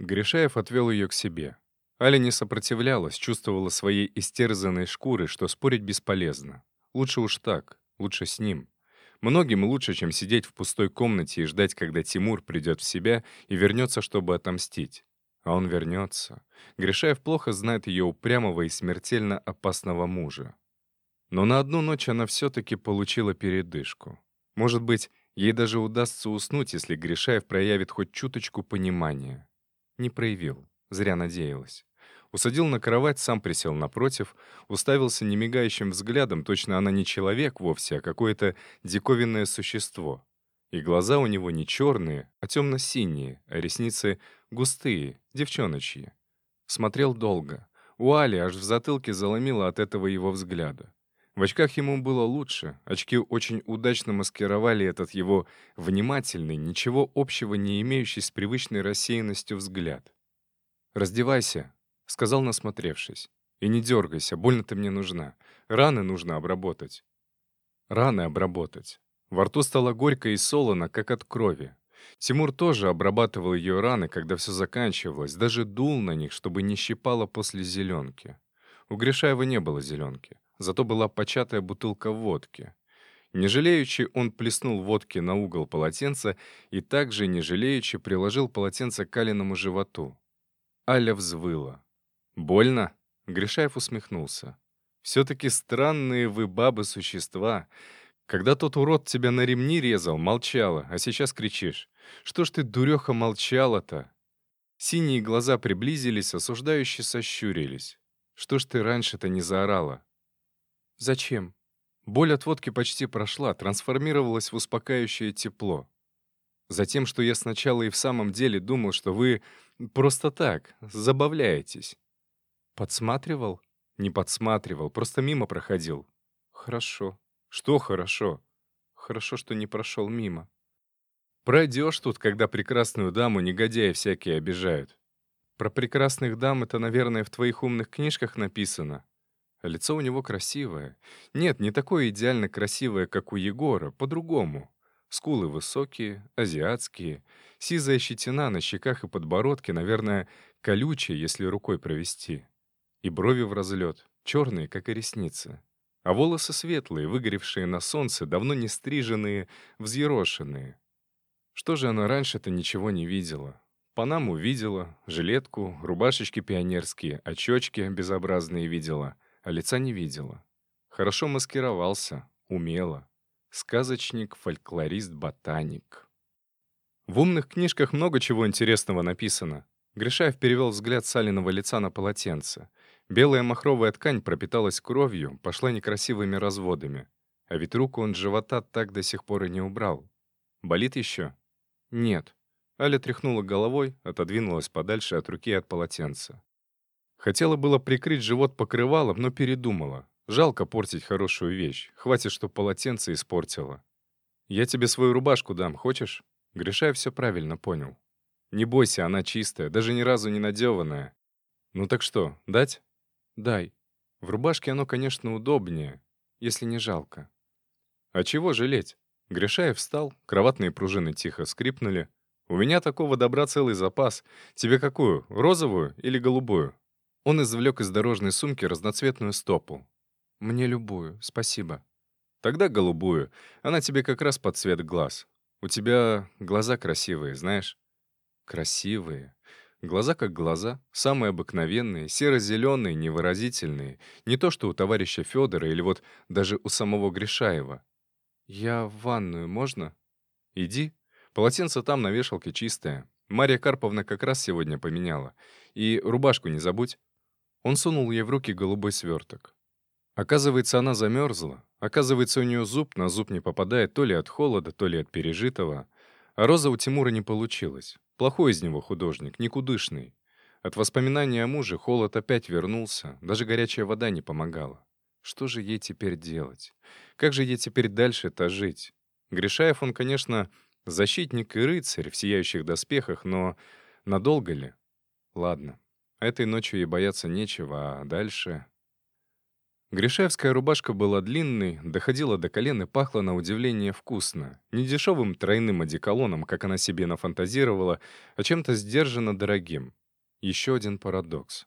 Гришаев отвел ее к себе. Аля не сопротивлялась, чувствовала своей истерзанной шкурой, что спорить бесполезно. Лучше уж так, лучше с ним. Многим лучше, чем сидеть в пустой комнате и ждать, когда Тимур придет в себя и вернется, чтобы отомстить. А он вернется. Гришаев плохо знает ее упрямого и смертельно опасного мужа. Но на одну ночь она все-таки получила передышку. Может быть, ей даже удастся уснуть, если Гришаев проявит хоть чуточку понимания. Не проявил. Зря надеялась. Усадил на кровать, сам присел напротив, уставился немигающим взглядом, точно она не человек вовсе, а какое-то диковинное существо. И глаза у него не черные, а темно-синие, а ресницы густые, девчоночьи. Смотрел долго. У Али аж в затылке заломило от этого его взгляда. В очках ему было лучше, очки очень удачно маскировали этот его внимательный, ничего общего не имеющий с привычной рассеянностью взгляд. «Раздевайся», — сказал, насмотревшись. «И не дергайся, больно ты мне нужна. Раны нужно обработать». Раны обработать. Во рту стало горько и солоно, как от крови. Тимур тоже обрабатывал ее раны, когда все заканчивалось, даже дул на них, чтобы не щипало после зеленки. У Гришаева не было зеленки, зато была початая бутылка водки. Не жалеючи, он плеснул водки на угол полотенца и также, не жалеючи, приложил полотенце к Алиному животу. Аля взвыла. «Больно?» — Гришаев усмехнулся. «Все-таки странные вы, бабы-существа. Когда тот урод тебя на ремни резал, молчала, а сейчас кричишь. Что ж ты, дуреха, молчала-то?» Синие глаза приблизились, осуждающие сощурились. «Что ж ты раньше-то не заорала?» «Зачем?» Боль от водки почти прошла, трансформировалась в успокаивающее тепло. Затем, что я сначала и в самом деле думал, что вы просто так, забавляетесь. Подсматривал? Не подсматривал, просто мимо проходил. Хорошо. Что хорошо? Хорошо, что не прошел мимо. Пройдешь тут, когда прекрасную даму негодяи всякие обижают. Про прекрасных дам это, наверное, в твоих умных книжках написано. Лицо у него красивое. Нет, не такое идеально красивое, как у Егора, по-другому. Скулы высокие, азиатские, сизая щетина на щеках и подбородке, наверное, колючая, если рукой провести и брови в разлет, черные, как и ресницы. А волосы светлые, выгоревшие на солнце, давно не стриженные, взъерошенные. Что же она раньше-то ничего не видела? Панаму видела, жилетку, рубашечки пионерские, очечки безобразные видела, а лица не видела. Хорошо маскировался, умело. Сказочник, фольклорист, ботаник. В умных книжках много чего интересного написано. Гришаев перевел взгляд Салиного лица на полотенце. Белая махровая ткань пропиталась кровью, пошла некрасивыми разводами. А ведь руку он живота так до сих пор и не убрал. «Болит еще?» «Нет». Аля тряхнула головой, отодвинулась подальше от руки от полотенца. Хотела было прикрыть живот покрывалом, но передумала. Жалко портить хорошую вещь. Хватит, что полотенце испортила. «Я тебе свою рубашку дам, хочешь?» Гришаев все правильно понял. «Не бойся, она чистая, даже ни разу не надеванная. Ну так что, дать?» «Дай. В рубашке оно, конечно, удобнее, если не жалко». «А чего жалеть?» Гришаев встал, кроватные пружины тихо скрипнули. «У меня такого добра целый запас. Тебе какую, розовую или голубую?» Он извлек из дорожной сумки разноцветную стопу. «Мне любую, спасибо». «Тогда голубую. Она тебе как раз под цвет глаз. У тебя глаза красивые, знаешь?» «Красивые. Глаза как глаза, самые обыкновенные, серо-зеленые, невыразительные. Не то что у товарища Федора или вот даже у самого Гришаева. «Я в ванную можно?» «Иди. Полотенце там на вешалке чистое. Марья Карповна как раз сегодня поменяла. И рубашку не забудь». Он сунул ей в руки голубой сверток. Оказывается, она замерзла. Оказывается, у нее зуб на зуб не попадает то ли от холода, то ли от пережитого. А роза у Тимура не получилась. Плохой из него художник, никудышный. От воспоминания о муже холод опять вернулся, даже горячая вода не помогала. Что же ей теперь делать? Как же ей теперь дальше-то жить? Гришаев он, конечно, защитник и рыцарь в сияющих доспехах, но надолго ли? Ладно, этой ночью ей бояться нечего, а дальше... Гришаевская рубашка была длинной, доходила до колен и пахла на удивление вкусно. Не дешевым тройным одеколоном, как она себе нафантазировала, а чем-то сдержанно дорогим. Еще один парадокс.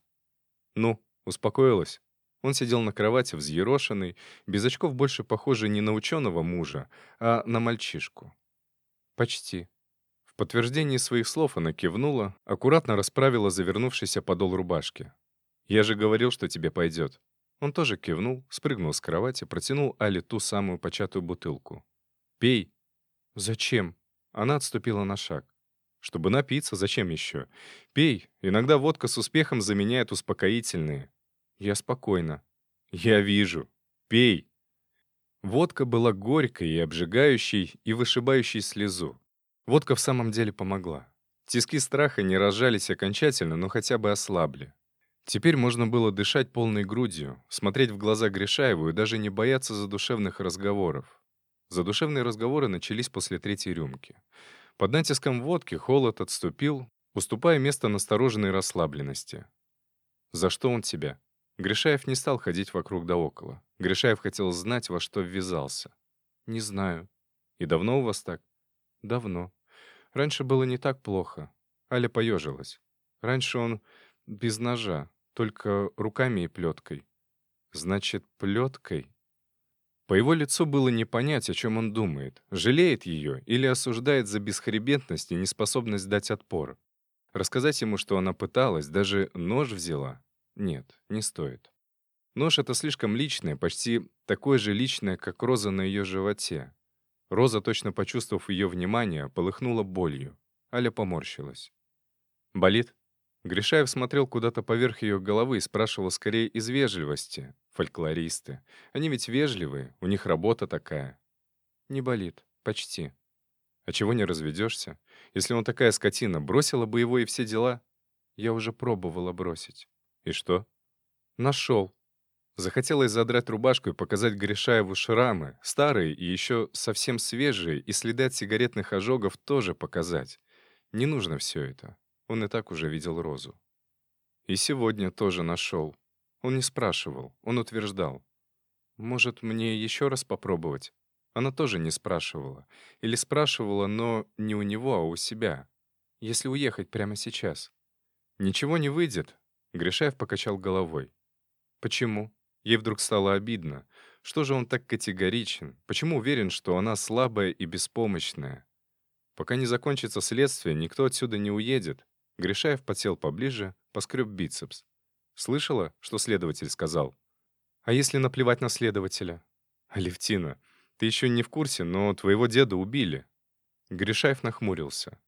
«Ну, успокоилась?» Он сидел на кровати, взъерошенный, без очков больше похожий не на ученого мужа, а на мальчишку. «Почти». В подтверждении своих слов она кивнула, аккуратно расправила завернувшийся подол рубашки. «Я же говорил, что тебе пойдет». Он тоже кивнул, спрыгнул с кровати, протянул Али ту самую початую бутылку. «Пей». «Зачем?» Она отступила на шаг. «Чтобы напиться, зачем еще? Пей. Иногда водка с успехом заменяет успокоительные». «Я спокойно». «Я вижу. Пей». Водка была горькой и обжигающей, и вышибающей слезу. Водка в самом деле помогла. Тиски страха не разжались окончательно, но хотя бы ослабли. Теперь можно было дышать полной грудью, смотреть в глаза Гришаеву и даже не бояться задушевных разговоров. Задушевные разговоры начались после третьей рюмки. Под натиском водки холод отступил, уступая место настороженной расслабленности. «За что он тебя?» Гришаев не стал ходить вокруг да около. Гришаев хотел знать, во что ввязался. «Не знаю». «И давно у вас так?» «Давно. Раньше было не так плохо». Аля поежилась. «Раньше он без ножа, только руками и плеткой. Значит, плеткой? По его лицу было не понять, о чем он думает. Жалеет ее или осуждает за бесхребетность и неспособность дать отпор. Рассказать ему, что она пыталась, даже нож взяла? Нет, не стоит. Нож — это слишком личное, почти такое же личное, как роза на ее животе. Роза, точно почувствовав ее внимание, полыхнула болью. Аля поморщилась. «Болит?» Гришаев смотрел куда-то поверх ее головы и спрашивал скорее из вежливости. Фольклористы. Они ведь вежливые, у них работа такая. Не болит. Почти. А чего не разведешься? Если он такая скотина, бросила бы его и все дела? Я уже пробовала бросить. И что? Нашел. Захотелось задрать рубашку и показать Гришаеву шрамы, старые и еще совсем свежие, и следы от сигаретных ожогов тоже показать. Не нужно все это. Он и так уже видел Розу. И сегодня тоже нашел. Он не спрашивал, он утверждал. «Может, мне еще раз попробовать?» Она тоже не спрашивала. Или спрашивала, но не у него, а у себя. Если уехать прямо сейчас. «Ничего не выйдет», — Гришаев покачал головой. «Почему?» Ей вдруг стало обидно. Что же он так категоричен? Почему уверен, что она слабая и беспомощная? Пока не закончится следствие, никто отсюда не уедет. Гришаев подсел поближе, поскреб бицепс. Слышала, что следователь сказал? А если наплевать на следователя? Алевтина, ты еще не в курсе, но твоего деда убили. Гришаев нахмурился.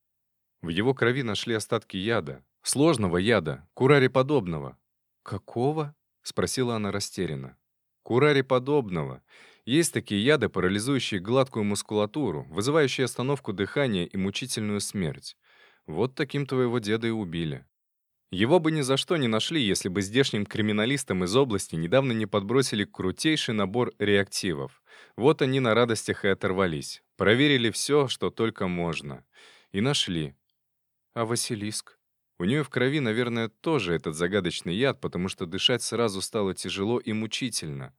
В его крови нашли остатки яда. Сложного яда, курари подобного. «Какого?» — спросила она растерянно. «Курари подобного. Есть такие яды, парализующие гладкую мускулатуру, вызывающие остановку дыхания и мучительную смерть. Вот таким твоего деда и убили. Его бы ни за что не нашли, если бы здешним криминалистам из области недавно не подбросили крутейший набор реактивов. Вот они на радостях и оторвались. Проверили все, что только можно. И нашли. А Василиск? У нее в крови, наверное, тоже этот загадочный яд, потому что дышать сразу стало тяжело и мучительно.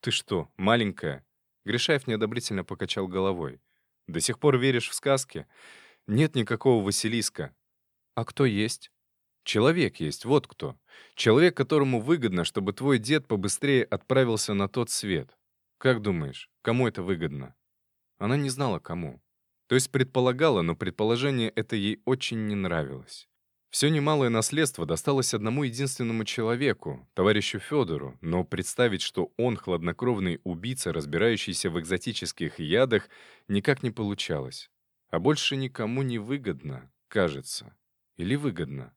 «Ты что, маленькая?» Гришаев неодобрительно покачал головой. «До сих пор веришь в сказки? Нет никакого Василиска. А кто есть? Человек есть, вот кто. Человек, которому выгодно, чтобы твой дед побыстрее отправился на тот свет. Как думаешь, кому это выгодно? Она не знала, кому. То есть предполагала, но предположение это ей очень не нравилось. Все немалое наследство досталось одному единственному человеку, товарищу Федору, но представить, что он хладнокровный убийца, разбирающийся в экзотических ядах, никак не получалось. А больше никому не выгодно, кажется. Или выгодно.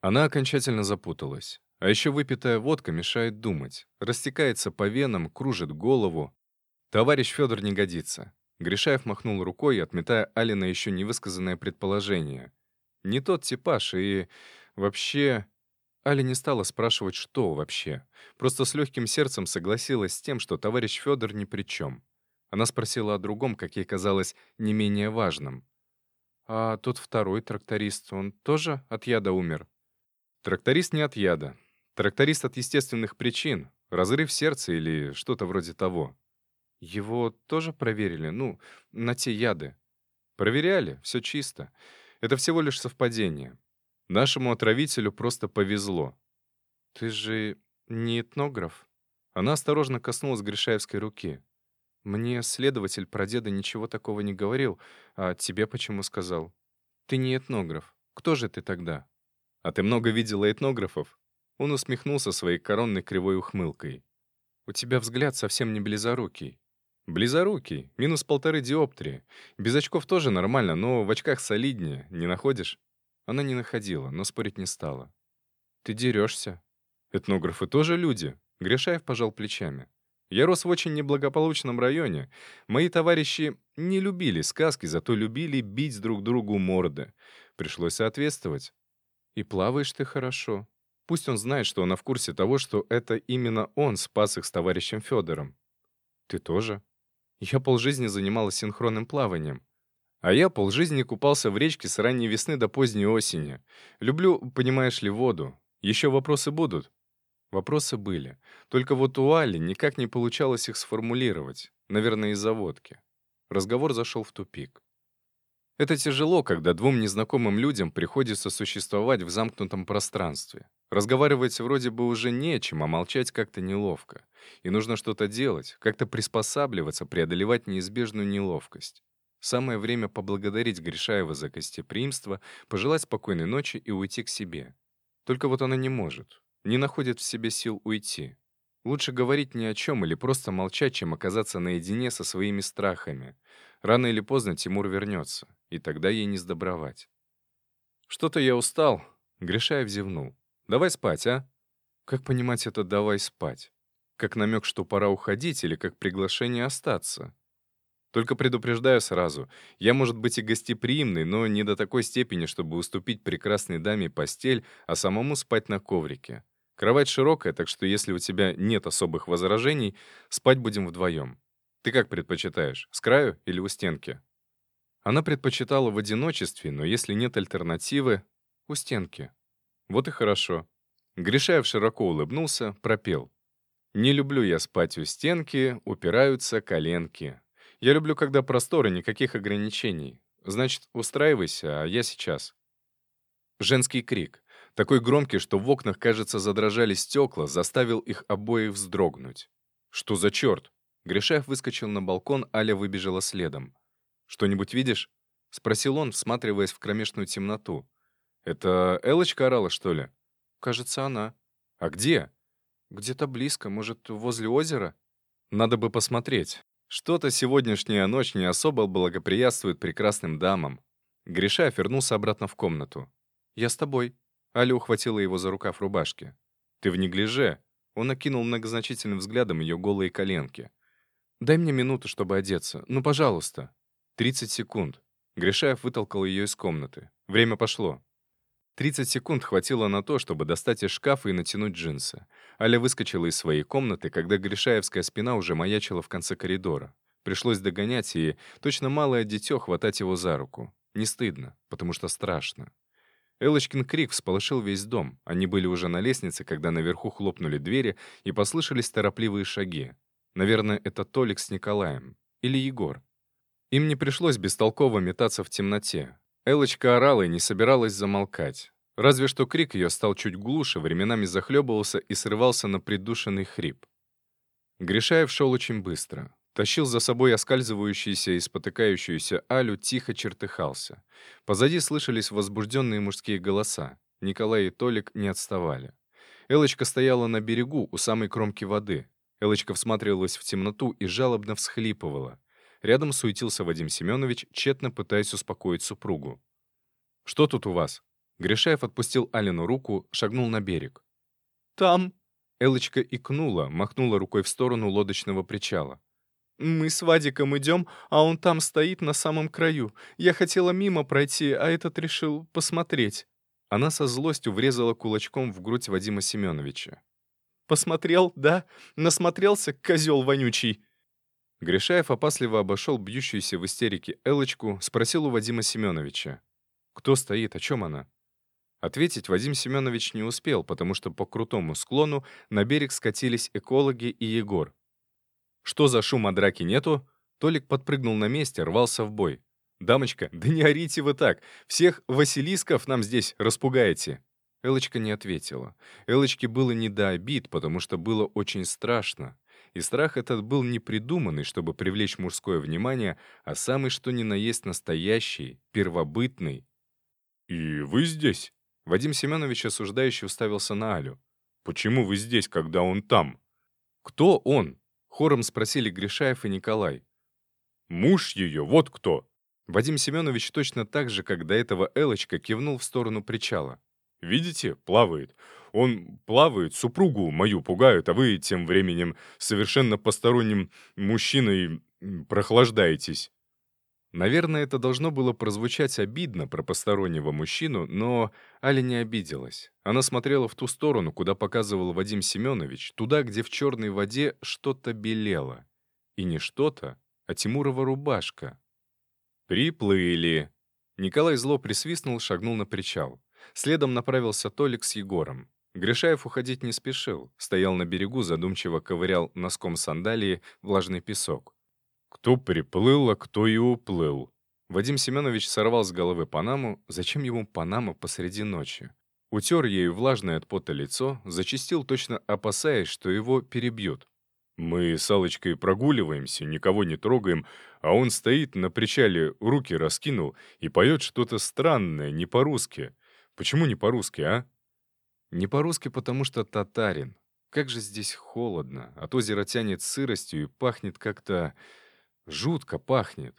Она окончательно запуталась. А еще выпитая водка мешает думать. Растекается по венам, кружит голову. Товарищ Федор не годится. Гришаев махнул рукой, отметая Алина еще невысказанное предположение. Не тот типаж, и вообще... Аля не стала спрашивать, что вообще. Просто с легким сердцем согласилась с тем, что товарищ Федор ни при чем. Она спросила о другом, как ей казалось, не менее важном. «А тот второй тракторист, он тоже от яда умер?» «Тракторист не от яда. Тракторист от естественных причин. Разрыв сердца или что-то вроде того. Его тоже проверили? Ну, на те яды. Проверяли, все чисто. Это всего лишь совпадение. Нашему отравителю просто повезло. Ты же не этнограф? Она осторожно коснулась Гришаевской руки. Мне следователь про деда ничего такого не говорил, а тебе почему сказал? Ты не этнограф. Кто же ты тогда? А ты много видела этнографов? Он усмехнулся своей коронной кривой ухмылкой. У тебя взгляд совсем не близорукий. Близорукий, минус полторы диоптрии. Без очков тоже нормально, но в очках солиднее, не находишь? Она не находила, но спорить не стала. Ты дерешься. Этнографы тоже люди. Гришаев пожал плечами. Я рос в очень неблагополучном районе. Мои товарищи не любили сказки, зато любили бить друг другу морды. Пришлось соответствовать. И плаваешь ты хорошо. Пусть он знает, что она в курсе того, что это именно он спас их с товарищем Федором. Ты тоже? Я полжизни занималась синхронным плаванием. А я полжизни купался в речке с ранней весны до поздней осени. Люблю, понимаешь ли, воду. Еще вопросы будут? Вопросы были. Только вот у Али никак не получалось их сформулировать. Наверное, из-за водки. Разговор зашел в тупик. Это тяжело, когда двум незнакомым людям приходится существовать в замкнутом пространстве. Разговаривать вроде бы уже не о чем, а молчать как-то неловко. И нужно что-то делать, как-то приспосабливаться, преодолевать неизбежную неловкость. Самое время поблагодарить Гришаева за гостеприимство, пожелать спокойной ночи и уйти к себе. Только вот она не может, не находит в себе сил уйти. Лучше говорить ни о чем или просто молчать, чем оказаться наедине со своими страхами. Рано или поздно Тимур вернется, и тогда ей не сдобровать. «Что-то я устал», — Гришаев зевнул. «Давай спать, а?» Как понимать это «давай спать»? Как намек, что пора уходить, или как приглашение остаться? Только предупреждаю сразу, я, может быть, и гостеприимный, но не до такой степени, чтобы уступить прекрасной даме постель, а самому спать на коврике. Кровать широкая, так что если у тебя нет особых возражений, спать будем вдвоем. Ты как предпочитаешь, с краю или у стенки? Она предпочитала в одиночестве, но если нет альтернативы, у стенки. Вот и хорошо. Гришаев широко улыбнулся, пропел. «Не люблю я спать у стенки, упираются коленки. Я люблю, когда просторы, никаких ограничений. Значит, устраивайся, а я сейчас». Женский крик. Такой громкий, что в окнах, кажется, задрожали стекла, заставил их обоих вздрогнуть. «Что за черт?» Гришаев выскочил на балкон, Аля выбежала следом. «Что-нибудь видишь?» — спросил он, всматриваясь в кромешную темноту. «Это Элочка орала, что ли?» «Кажется, она». «А где?» «Где-то близко, может, возле озера?» «Надо бы посмотреть. Что-то сегодняшняя ночь не особо благоприятствует прекрасным дамам». Гриша вернулся обратно в комнату. «Я с тобой». Аля ухватила его за рукав рубашки. «Ты в неглиже». Он окинул многозначительным взглядом ее голые коленки. «Дай мне минуту, чтобы одеться. Ну, пожалуйста». «Тридцать секунд». Гришаев вытолкал ее из комнаты. Время пошло. 30 секунд хватило на то, чтобы достать из шкафа и натянуть джинсы. Аля выскочила из своей комнаты, когда Гришаевская спина уже маячила в конце коридора. Пришлось догонять и, точно малое дитё, хватать его за руку. Не стыдно, потому что страшно. Элочкин крик всполошил весь дом. Они были уже на лестнице, когда наверху хлопнули двери и послышались торопливые шаги. Наверное, это Толик с Николаем. Или Егор. Им не пришлось бестолково метаться в темноте. Элочка орала и не собиралась замолкать. Разве что крик ее стал чуть глуше, временами захлебывался и срывался на придушенный хрип. Гришаев шел очень быстро. Тащил за собой оскальзывающуюся и спотыкающуюся Алю, тихо чертыхался. Позади слышались возбужденные мужские голоса. Николай и Толик не отставали. Элочка стояла на берегу, у самой кромки воды. Элочка всматривалась в темноту и жалобно всхлипывала. Рядом суетился Вадим Семенович, тщетно пытаясь успокоить супругу. «Что тут у вас?» Гришаев отпустил Алину руку, шагнул на берег. «Там...» Элочка икнула, махнула рукой в сторону лодочного причала. «Мы с Вадиком идем, а он там стоит на самом краю. Я хотела мимо пройти, а этот решил посмотреть». Она со злостью врезала кулачком в грудь Вадима Семеновича. «Посмотрел, да? Насмотрелся, козел вонючий!» Гришаев опасливо обошел бьющуюся в истерике Элочку, спросил у Вадима Семеновича. «Кто стоит? О чем она?» Ответить Вадим Семенович не успел, потому что по крутому склону на берег скатились экологи и Егор. «Что за шум, а драки нету?» Толик подпрыгнул на месте, рвался в бой. «Дамочка, да не орите вы так! Всех Василисков нам здесь распугаете!» Элочка не ответила. Элочке было не до обид, потому что было очень страшно. И страх этот был не придуманный, чтобы привлечь мужское внимание, а самый что ни на есть настоящий, первобытный. «И вы здесь?» Вадим Семенович осуждающий уставился на Алю. «Почему вы здесь, когда он там?» «Кто он?» — хором спросили Гришаев и Николай. «Муж ее, вот кто!» Вадим Семенович точно так же, как до этого Элочка, кивнул в сторону причала. «Видите, плавает. Он плавает, супругу мою пугают, а вы тем временем совершенно посторонним мужчиной прохлаждаетесь». Наверное, это должно было прозвучать обидно про постороннего мужчину, но Аля не обиделась. Она смотрела в ту сторону, куда показывал Вадим Семенович, туда, где в черной воде что-то белело. И не что-то, а Тимурова рубашка. «Приплыли!» Николай зло присвистнул, шагнул на причал. Следом направился Толик с Егором. Гришаев уходить не спешил, стоял на берегу, задумчиво ковырял носком сандалии влажный песок. Кто приплыл, а кто и уплыл. Вадим Семенович сорвал с головы Панаму. Зачем ему Панама посреди ночи? Утер ею влажное от пота лицо, зачистил, точно опасаясь, что его перебьют. Мы с Аллочкой прогуливаемся, никого не трогаем, а он стоит на причале, руки раскинул и поет что-то странное, не по-русски. Почему не по-русски, а? Не по-русски, потому что татарин. Как же здесь холодно. От озера тянет сыростью и пахнет как-то... Жутко пахнет.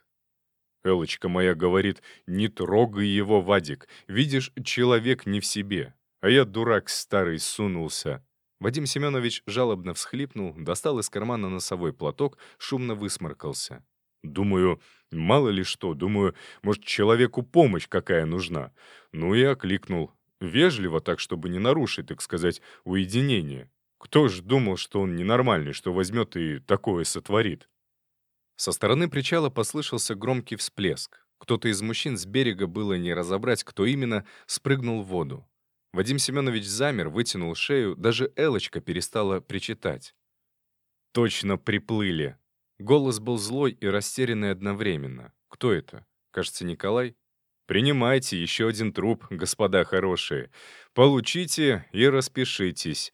Элочка моя говорит, не трогай его, Вадик. Видишь, человек не в себе. А я, дурак старый, сунулся. Вадим Семенович жалобно всхлипнул, достал из кармана носовой платок, шумно высморкался. Думаю, мало ли что, думаю, может, человеку помощь какая нужна. Ну и окликнул. Вежливо так, чтобы не нарушить, так сказать, уединение. Кто ж думал, что он ненормальный, что возьмет и такое сотворит? Со стороны причала послышался громкий всплеск. Кто-то из мужчин с берега было не разобрать, кто именно, спрыгнул в воду. Вадим Семенович замер, вытянул шею, даже Элочка перестала причитать. «Точно приплыли!» Голос был злой и растерянный одновременно. «Кто это? Кажется, Николай?» «Принимайте еще один труп, господа хорошие. Получите и распишитесь».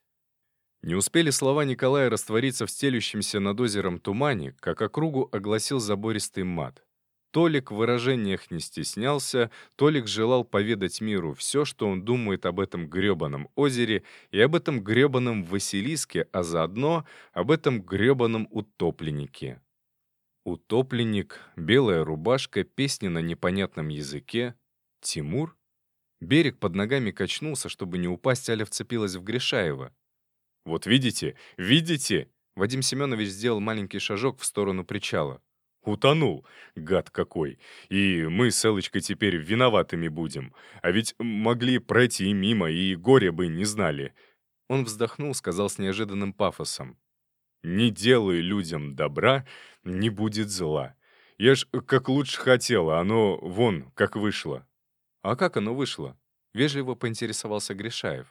Не успели слова Николая раствориться в стелющемся над озером тумане, как округу огласил забористый мат. Толик в выражениях не стеснялся, Толик желал поведать миру все, что он думает об этом грёбаном озере и об этом грёбаном Василиске, а заодно об этом грёбаном утопленнике. Утопленник, белая рубашка, песни на непонятном языке. Тимур? Берег под ногами качнулся, чтобы не упасть, Аля вцепилась в Гришаева. «Вот видите, видите?» Вадим Семенович сделал маленький шажок в сторону причала. Утонул, гад какой. И мы с Элочкой теперь виноватыми будем. А ведь могли пройти мимо, и горе бы не знали. Он вздохнул, сказал с неожиданным пафосом. «Не делай людям добра, не будет зла. Я ж как лучше хотела, оно вон как вышло». «А как оно вышло?» — вежливо поинтересовался Гришаев.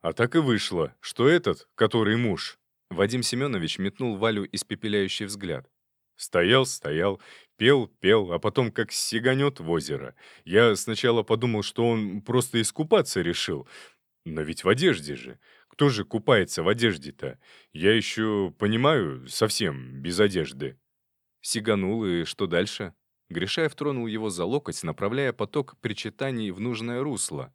«А так и вышло, что этот, который муж...» Вадим Семенович метнул Валю испепеляющий взгляд. Стоял, стоял, пел, пел, а потом как сиганет в озеро. Я сначала подумал, что он просто искупаться решил. Но ведь в одежде же. Кто же купается в одежде-то? Я еще понимаю, совсем без одежды. Сиганул, и что дальше? Гришаев тронул его за локоть, направляя поток причитаний в нужное русло.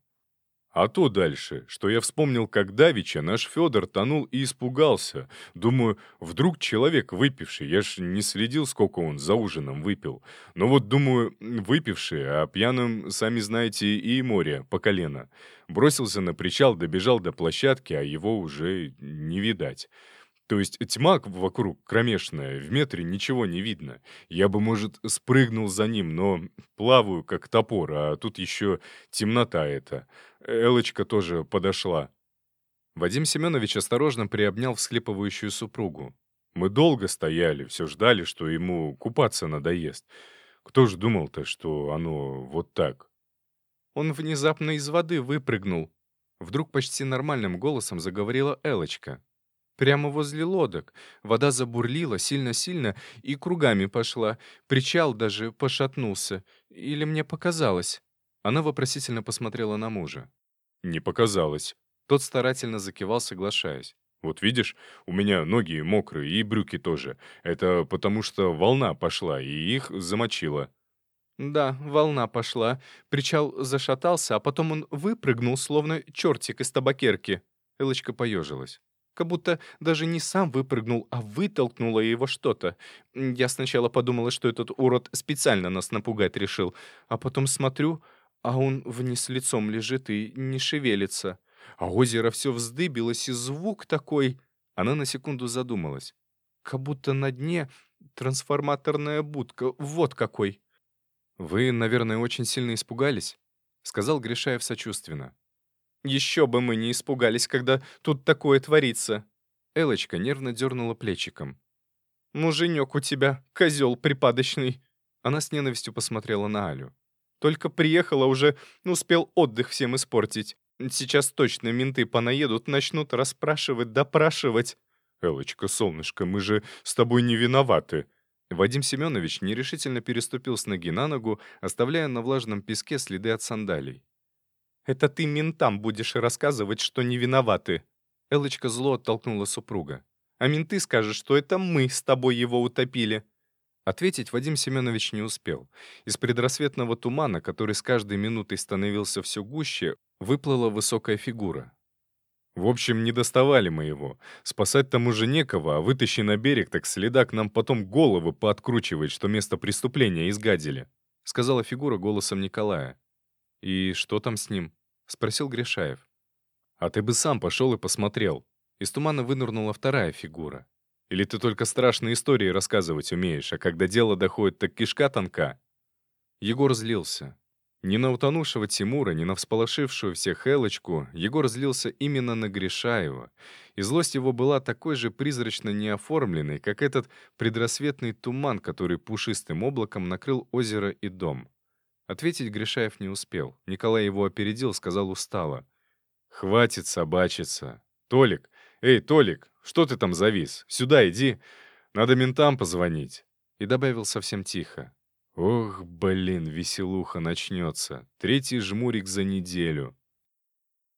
А то дальше, что я вспомнил, как Давича наш Федор тонул и испугался. Думаю, вдруг человек выпивший, я ж не следил, сколько он за ужином выпил. Но вот, думаю, выпивший, а пьяным, сами знаете, и море по колено. Бросился на причал, добежал до площадки, а его уже не видать. То есть тьма вокруг кромешная, в метре ничего не видно. Я бы, может, спрыгнул за ним, но плаваю, как топор, а тут еще темнота эта. Элочка тоже подошла. Вадим Семенович осторожно приобнял всхлипывающую супругу. Мы долго стояли, все ждали, что ему купаться надоест. Кто ж думал-то, что оно вот так? Он внезапно из воды выпрыгнул. Вдруг почти нормальным голосом заговорила Элочка. Прямо возле лодок. Вода забурлила сильно-сильно и кругами пошла. Причал даже пошатнулся. Или мне показалось?» Она вопросительно посмотрела на мужа. «Не показалось». Тот старательно закивал, соглашаясь. «Вот видишь, у меня ноги мокрые и брюки тоже. Это потому что волна пошла и их замочила». «Да, волна пошла. Причал зашатался, а потом он выпрыгнул, словно чертик из табакерки». Элочка поежилась. Как будто даже не сам выпрыгнул, а вытолкнуло его что-то. Я сначала подумала, что этот урод специально нас напугать решил, а потом смотрю, а он вниз лицом лежит и не шевелится. А озеро все вздыбилось, и звук такой... Она на секунду задумалась. Как будто на дне трансформаторная будка. Вот какой. «Вы, наверное, очень сильно испугались?» — сказал Гришаев сочувственно. Еще бы мы не испугались, когда тут такое творится. Элочка нервно дернула плечиком. «Муженек у тебя, козел припадочный!» Она с ненавистью посмотрела на Алю. «Только приехала уже, успел отдых всем испортить. Сейчас точно менты понаедут, начнут расспрашивать, допрашивать». «Элочка, солнышко, мы же с тобой не виноваты!» Вадим Семенович нерешительно переступил с ноги на ногу, оставляя на влажном песке следы от сандалий. Это ты ментам будешь рассказывать, что не виноваты». Элочка зло оттолкнула супруга. «А менты скажут, что это мы с тобой его утопили». Ответить Вадим Семенович не успел. Из предрассветного тумана, который с каждой минутой становился все гуще, выплыла высокая фигура. «В общем, не доставали мы его. Спасать там уже некого, а вытащи на берег, так следак нам потом головы пооткручивает, что место преступления изгадили», — сказала фигура голосом Николая. «И что там с ним?» — спросил Гришаев. «А ты бы сам пошел и посмотрел». Из тумана вынырнула вторая фигура. «Или ты только страшные истории рассказывать умеешь, а когда дело доходит, так кишка тонка?» Егор злился. Ни на утонувшего Тимура, ни на всполошившую всех Элочку Егор злился именно на Гришаева, и злость его была такой же призрачно неоформленной, как этот предрассветный туман, который пушистым облаком накрыл озеро и дом. Ответить Гришаев не успел. Николай его опередил, сказал устало. «Хватит собачиться. Толик! Эй, Толик, что ты там завис? Сюда иди. Надо ментам позвонить». И добавил совсем тихо. «Ох, блин, веселуха начнется. Третий жмурик за неделю».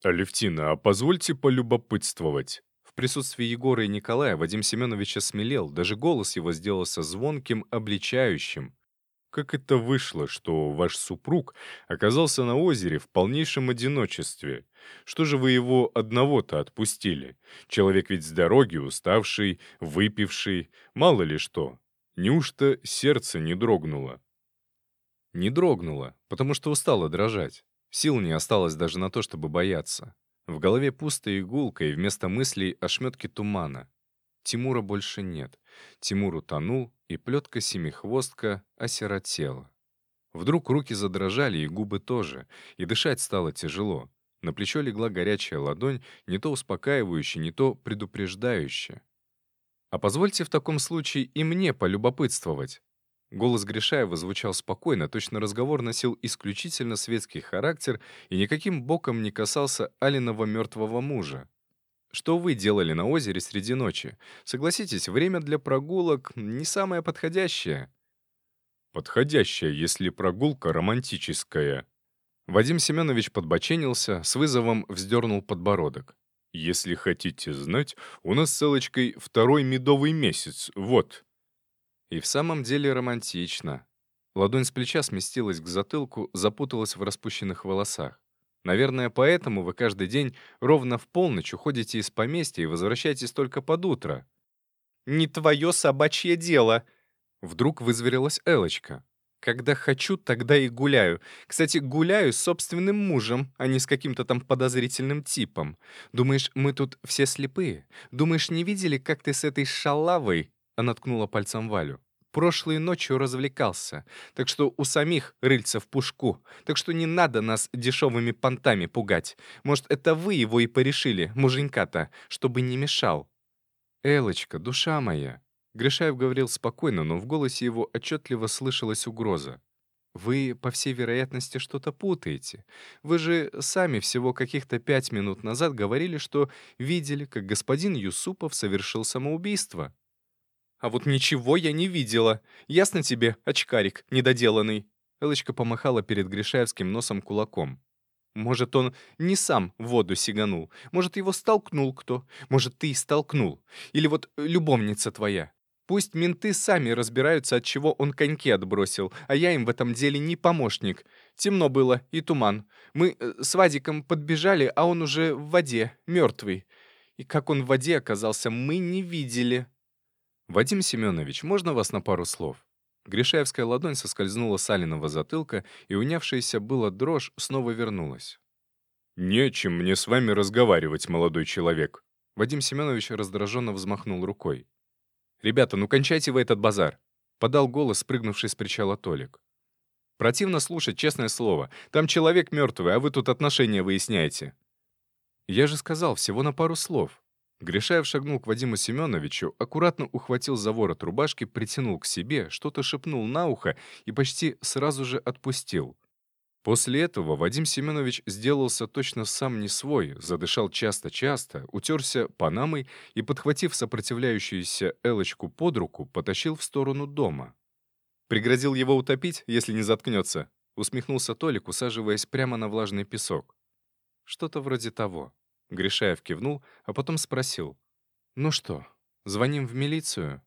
«Алевтина, а позвольте полюбопытствовать». В присутствии Егора и Николая Вадим Семенович осмелел, даже голос его сделался звонким, обличающим. Как это вышло, что ваш супруг оказался на озере в полнейшем одиночестве? Что же вы его одного-то отпустили? Человек ведь с дороги, уставший, выпивший, мало ли что. Неужто сердце не дрогнуло? Не дрогнуло, потому что устало дрожать. Сил не осталось даже на то, чтобы бояться. В голове пусто и гулко, и вместо мыслей ошметки тумана. Тимура больше нет. Тимур утонул, и плетка-семихвостка осиротела. Вдруг руки задрожали, и губы тоже, и дышать стало тяжело. На плечо легла горячая ладонь, не то успокаивающая, не то предупреждающая. «А позвольте в таком случае и мне полюбопытствовать». Голос Гришаева звучал спокойно, точно разговор носил исключительно светский характер и никаким боком не касался Алиного мертвого мужа. Что вы делали на озере среди ночи? Согласитесь, время для прогулок не самое подходящее. Подходящее, если прогулка романтическая. Вадим Семенович подбоченился, с вызовом вздернул подбородок. «Если хотите знать, у нас с Элочкой второй медовый месяц, вот». И в самом деле романтично. Ладонь с плеча сместилась к затылку, запуталась в распущенных волосах. Наверное, поэтому вы каждый день ровно в полночь уходите из поместья и возвращаетесь только под утро. «Не твое собачье дело!» Вдруг вызверилась Элочка. «Когда хочу, тогда и гуляю. Кстати, гуляю с собственным мужем, а не с каким-то там подозрительным типом. Думаешь, мы тут все слепые? Думаешь, не видели, как ты с этой шалавой?» Она ткнула пальцем Валю прошлой ночью развлекался, так что у самих рыльца в пушку, так что не надо нас дешевыми понтами пугать. Может, это вы его и порешили, муженька-то, чтобы не мешал». «Элочка, душа моя!» Гришаев говорил спокойно, но в голосе его отчетливо слышалась угроза. вы, по всей вероятности, что-то путаете. Вы же сами всего каких-то пять минут назад говорили, что видели, как господин Юсупов совершил самоубийство. А вот ничего я не видела. Ясно тебе, очкарик, недоделанный. Элочка помахала перед Гришаевским носом кулаком. Может, он не сам в воду сиганул. Может, его столкнул кто. Может, ты и столкнул. Или вот любовница твоя. Пусть менты сами разбираются, от чего он коньки отбросил, а я им в этом деле не помощник. Темно было и туман. Мы э, с Вадиком подбежали, а он уже в воде, мертвый. И как он в воде оказался, мы не видели. «Вадим Семенович, можно вас на пару слов?» Гришаевская ладонь соскользнула с Алиного затылка, и унявшаяся была дрожь снова вернулась. «Нечем мне с вами разговаривать, молодой человек!» Вадим Семенович раздраженно взмахнул рукой. «Ребята, ну кончайте вы этот базар!» — подал голос, спрыгнувший с причала Толик. «Противно слушать, честное слово. Там человек мертвый, а вы тут отношения выясняете». «Я же сказал, всего на пару слов». Гришаев шагнул к Вадиму Семеновичу, аккуратно ухватил за ворот рубашки, притянул к себе, что-то шепнул на ухо и почти сразу же отпустил. После этого Вадим Семенович сделался точно сам не свой, задышал часто-часто, утерся панамой и, подхватив сопротивляющуюся Элочку под руку, потащил в сторону дома. «Пригрозил его утопить, если не заткнется», — усмехнулся Толик, усаживаясь прямо на влажный песок. «Что-то вроде того». Гришаев кивнул, а потом спросил. «Ну что, звоним в милицию?»